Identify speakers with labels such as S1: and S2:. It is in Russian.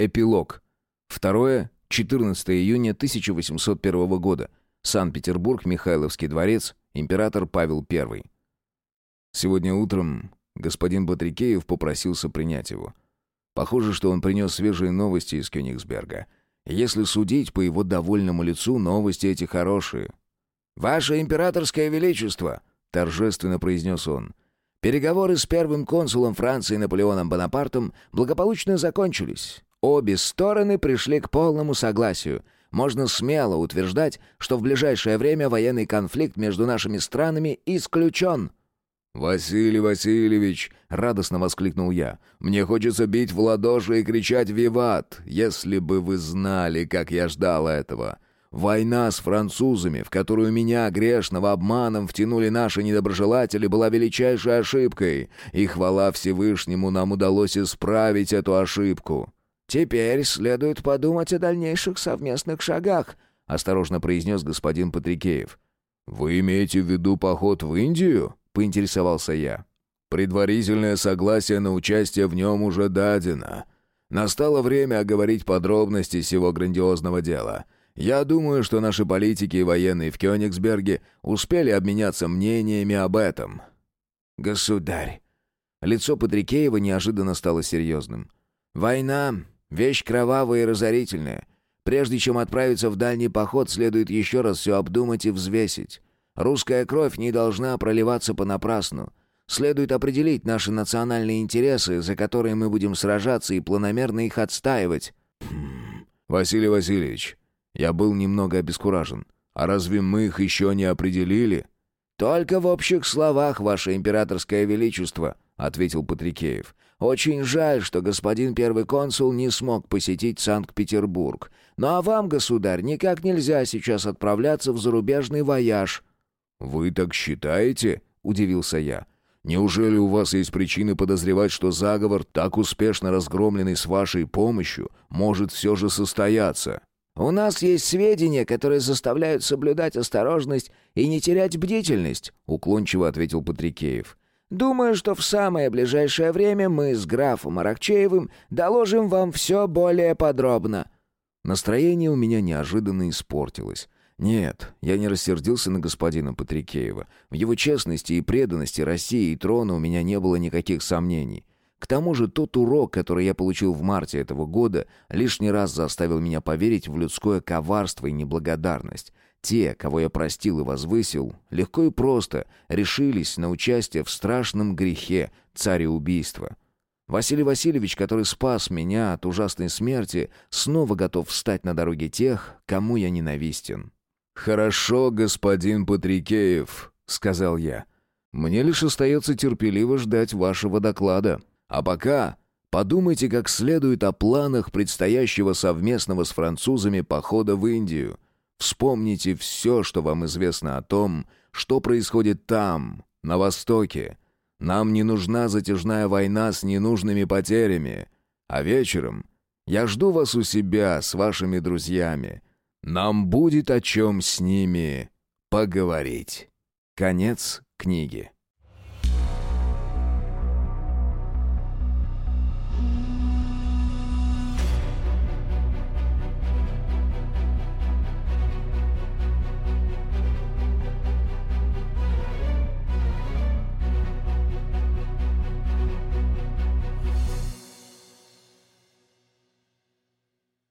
S1: Эпилог. 2-14 июня 1801 года. Санкт-Петербург, Михайловский дворец, император Павел I. Сегодня утром господин Батрикеев попросился принять его. Похоже, что он принес свежие новости из Кёнигсберга. Если судить по его довольному лицу, новости эти хорошие. «Ваше императорское величество!» — торжественно произнес он. «Переговоры с первым консулом Франции Наполеоном Бонапартом благополучно закончились. Обе стороны пришли к полному согласию. Можно смело утверждать, что в ближайшее время военный конфликт между нашими странами исключен».
S2: «Василий Васильевич!» — радостно воскликнул я. «Мне хочется бить в ладоши и кричать «Виват!» Если бы вы знали, как я ждал этого!» Война с французами, в которую меня грешного обманом втянули наши недоброжелатели, была величайшей ошибкой, и хвала Всевышнему нам удалось исправить эту ошибку.
S3: «Теперь следует подумать о дальнейших совместных шагах», — осторожно произнес господин Патрикеев.
S2: «Вы имеете в виду поход в Индию?» — поинтересовался я. «Предварительное согласие на участие в нем уже дадено. Настало время оговорить подробности всего грандиозного дела. Я думаю, что наши политики и военные в Кёнигсберге успели обменяться мнениями об этом».
S3: «Государь!» Лицо Патрикеева неожиданно стало серьезным. «Война Вещь кровавая и разорительная. Прежде чем отправиться в дальний поход, следует еще раз все обдумать и взвесить. Русская кровь не должна проливаться понапрасну. Следует определить наши национальные интересы, за которые мы будем сражаться, и планомерно их отстаивать.
S2: Хм. Василий Васильевич, я был немного обескуражен. А разве мы их еще не определили?
S3: Только в общих словах, ваше императорское величество, ответил Патрикеев. Очень жаль, что господин первый консул не смог посетить Санкт-Петербург. Ну а вам, государь, никак нельзя сейчас отправляться в зарубежный вояж».
S2: «Вы так считаете?» — удивился я. «Неужели у вас есть причины подозревать, что заговор, так успешно разгромленный с вашей помощью, может все же состояться?»
S3: «У нас есть сведения, которые заставляют соблюдать осторожность и не терять бдительность», — уклончиво ответил Патрикеев. Думаю, что в самое ближайшее время мы с графом Аракчеевым доложим вам все более подробно».
S1: Настроение у меня неожиданно испортилось. Нет, я не рассердился на господина Патрикеева. В его честности и преданности России и трону у меня не было никаких сомнений. К тому же тот урок, который я получил в марте этого года, лишний раз заставил меня поверить в людское коварство и неблагодарность. Те, кого я простил и возвысил, легко и просто решились на участие в страшном грехе цареубийства. Василий Васильевич, который спас меня от ужасной смерти, снова готов встать на дороге тех, кому я ненавистен.
S2: «Хорошо, господин Патрикеев», — сказал я. «Мне лишь остается терпеливо ждать вашего доклада. А пока подумайте как следует о планах предстоящего совместного с французами похода в Индию. Вспомните все, что вам известно о том, что происходит там, на Востоке. Нам не нужна затяжная война с ненужными потерями. А вечером я жду вас у себя с вашими друзьями. Нам будет о чем с ними поговорить.
S1: Конец книги.